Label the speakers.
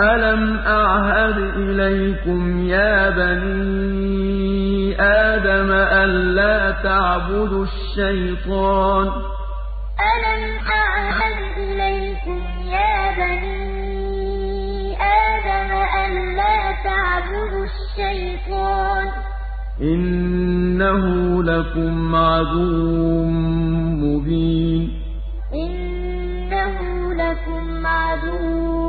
Speaker 1: أَلَمْ أَعْهَدْ إِلَيْكُمْ يَا بَنِي آدَمَ أَن لَّا تَعْبُدُوا الشَّيْطَانَ ۖ
Speaker 2: أَلَمْ أَعْهَدْ إِلَيْكُمْ يَا بَنِي آدَمَ أَن لَّا تَعْبُدُوا الشَّيْطَانَ ۖ
Speaker 1: إِنَّهُ لَكُمْ عَدُوٌّ مُّبِينٌ
Speaker 2: إِنَّهُ لَكُمْ عَدُوٌّ